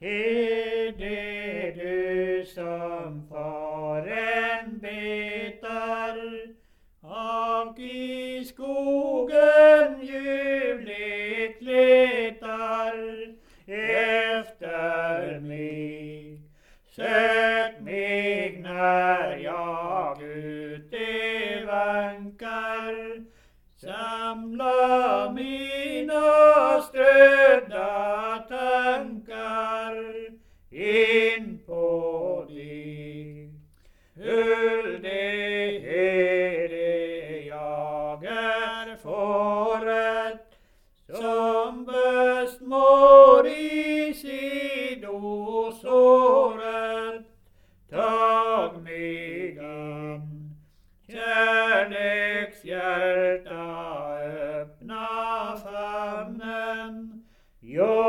Det du som faren betar, ak i skogen ljuvligt letar efter mig? Sök mig när jag ute vankar, samla mina in på dig. Hulde hede jager fåret som best må i sidosåret. Tag meg an, kärlekshjärta, öppna famnen. Jag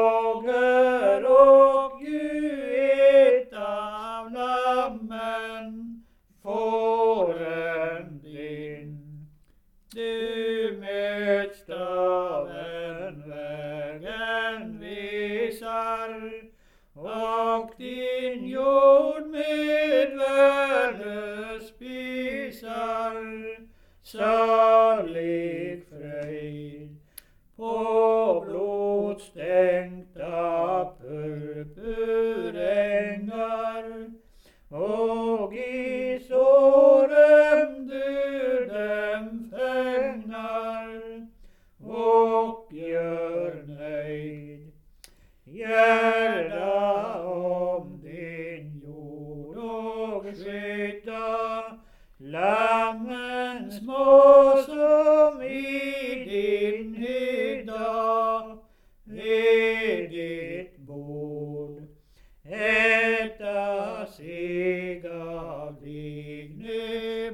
av en vägen visar och din jord med värde spisar. Salig fröjd på blodstänkta purpurängar gör Gjerda om din jord og skytta, lammen små som i din hydda. Ved ditt bord Etta sig av dig nu